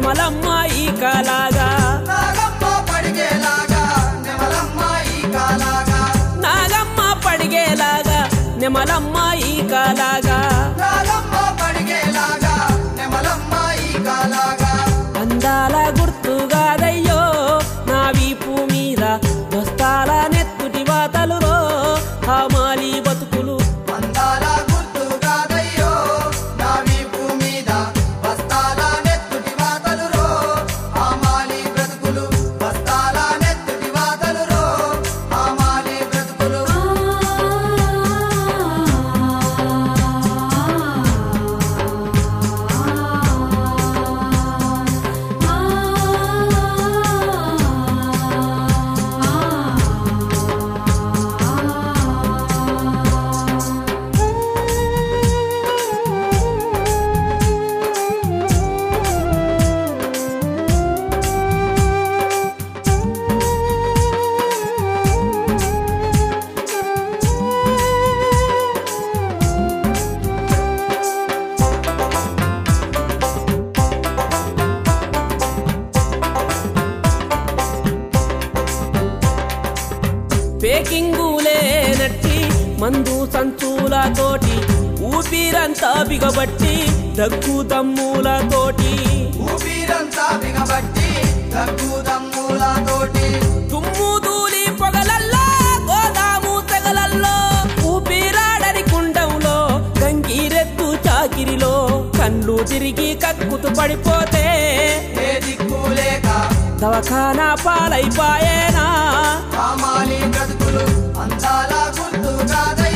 నెమలమ్మ ఈ కలాగా. నాగమ్మ పడిగేలాగా నెమలమ్మ ఈ కాలాగా. మందు సంచులతోటి ఊపిరంతా బిగబట్టి దగ్గు దమ్ములతోటి. ఊపిరంతా బిగబట్టి దగ్గు దమ్ములతోటి. తుమ్ము దూలి పొగలల్లో గోదాము తెగలల్లో ఊపిరాడని కుండంలో గంగిరెద్దు చాకిరిలో కళ్ళు తిరిగి కక్కుతు పడిపోతే. దవఖానా పాలైపాయేనా? అందాల గుర్తు కాదయ్యో.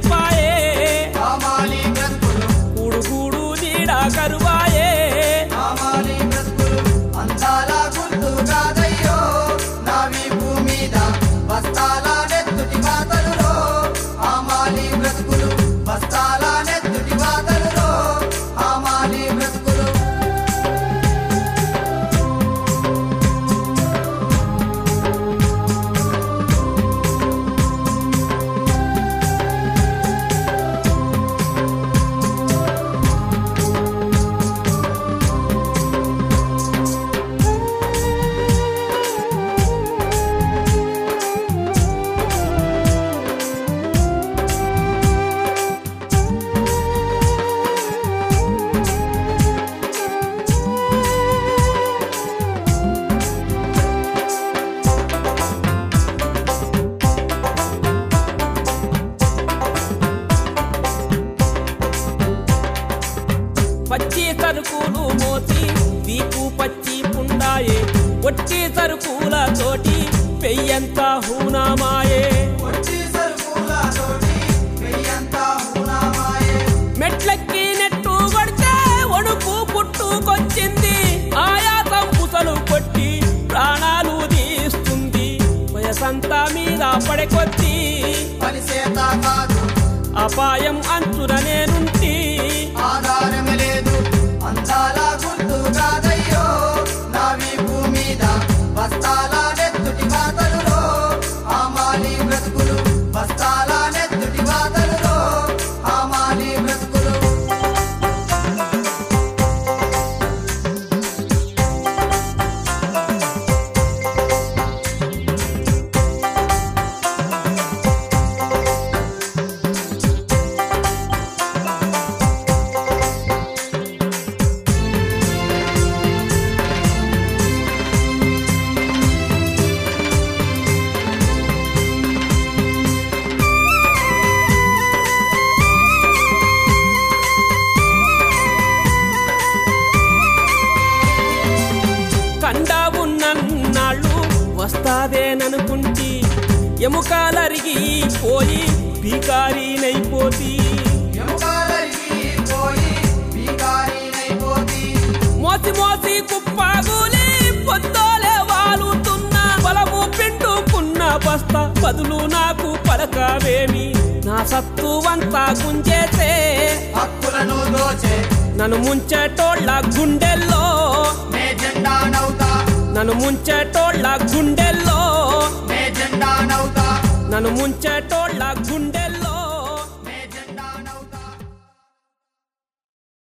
pai, pai. సరుకులు మోసి పచ్చి పుండాయే వచ్చి సరుకుల తోటి పెయ్యంత హూనామాయే. మెట్లెక్కి నెట్టు కొడితే పుట్టుకొచ్చింది. ఆయాసం పుసలు కొట్టి ప్రాణాలు తీస్తుంది. వయసంతా మీద పడకొచ్చి అపాయం అంచున నేనుంటి ఆధారం లేదు. వస్తాదేననుకుంటి ఎముకాలరిగి పోయి పీకారీనైపోతీ. మోసి మోసి కుప్పాగులి పొద్దోలే వాలుతున్న. బలము పిండుకున్న బస్త బదులు నాకు పలకవేమి. నా సత్తువంతా గుంజేసే హక్కులను దోచే. నన్ను ముంచేటోళ్ళ గుండెల్లో నన్ను ముంచేటోళ్ళ గుండెల్లో నన్ను ముంచేటోళ్ళ